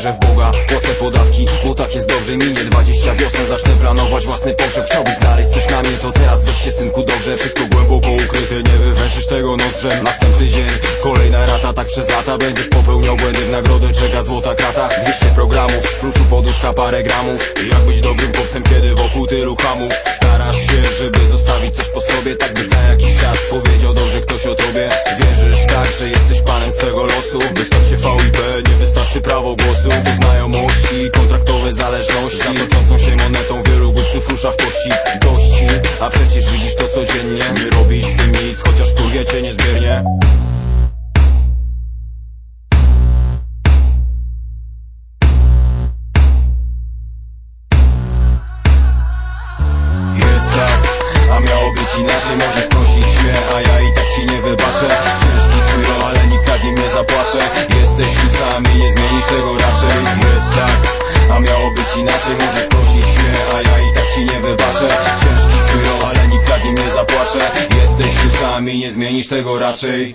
wierzę w Boga. Płacę podatki, bo tak jest dobrze. Minie 20 wiosen, zacznę planować własny pogrzeb Chciałbyś znaleźć coś na mnie, to teraz weź się synku dobrze. Wszystko głęboko ukryte, nie wywęszysz tego nozdrzem Następny dzień, kolejna rata Tak przez lata będziesz popełniał błędy. W nagrodę czeka złota krata. 200 programów, pluszu poduszka parę gramów. Jak być dobrym chłopcem, kiedy wokół tylu hamów? Starasz się, żeby zostawić coś po sobie Tak by za jakiś czas powiedział dobrze ktoś o tobie Wierzysz że jesteś panem swego losu. Wystarczy VIP, nie wystarczy prawo głosu. By znajomości, kontraktowe zależności. Za toczącą się monetą wielu głupców rusza w kości. Dości, a przecież widzisz to codziennie inaczej Możesz prosić mnie, a ja i tak ci nie wybaczę. Ciężki rol, ale nikt tak im nie zapłacze. Jesteś tu sam i nie zmienisz tego raczej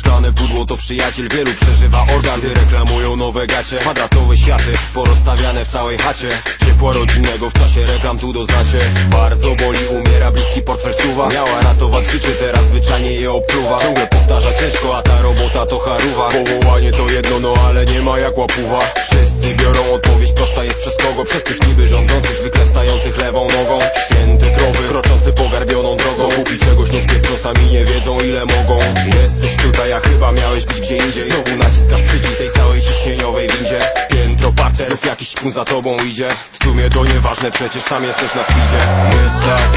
szklane pudło to przyjaciel Wielu przeżywa orgazmy, reklamują nowe gacie. Kwadratowe światy, porozstawiane w całej chacie. Ciepła rodzinnego w czasie reklam tu doznacie. Bardzo boli, umiera, bliski portfel suwa. Miała ratować życie, teraz zwyczajnie je opluwa Ciągle powtarza ciężko, a ta robota to charuwa Powołanie to jedno, no ale nie ma jak łapuwa. Wszyscy biorą odpowiedź, prosta jest przez kogo? Przez tych niby rządzących, zwykle lewą nogą. Święte krowy, kroczący pogarbioną drogą. Kupi czegoś nie sami wiedzą ile mogą. Jesteś tutaj, a chyba miałeś być gdzie indziej. Znowu naciskasz przycisk tej całej ciśnieniowej windzie. Piętro parterów, jakiś czkun za tobą idzie. W sumie to nieważne, przecież sam jesteś na feedzie Jest tak,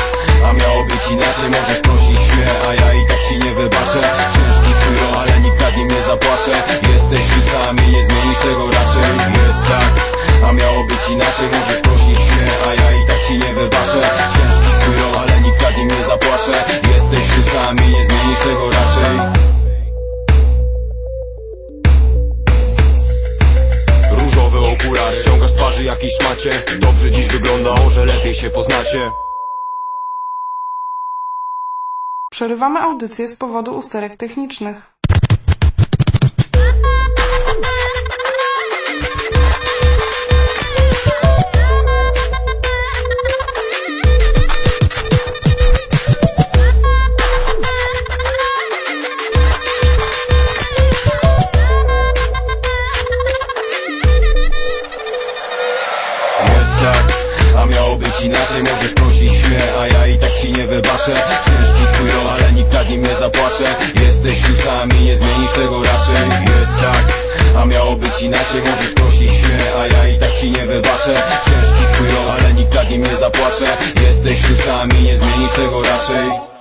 a miało być inaczej. Możesz prosić mnie, a ja i tak ci nie wybaczę. Ciężki rol, ale nikt tak im nie zapłacze okulary Ściągasz twarzy jakiejś macie. Dobrze dziś wygląda, może lepiej się poznacie. Przerywamy audycję z powodu usterek technicznych. Inaczej Możesz prosić mnie, a ja i tak ci nie wybaczę. Ciężki twój rol, ale nikt tak im nie zapłacze. Jesteś tu sam i nie zmienisz tego raczej. Jest tak, a miało być inaczej Możesz prosić mnie, a ja i tak ci nie wybaczę. Ciężki twój rol, ale nikt tak im nie zapłacze. Jesteś tu sam i nie zmienisz tego raczej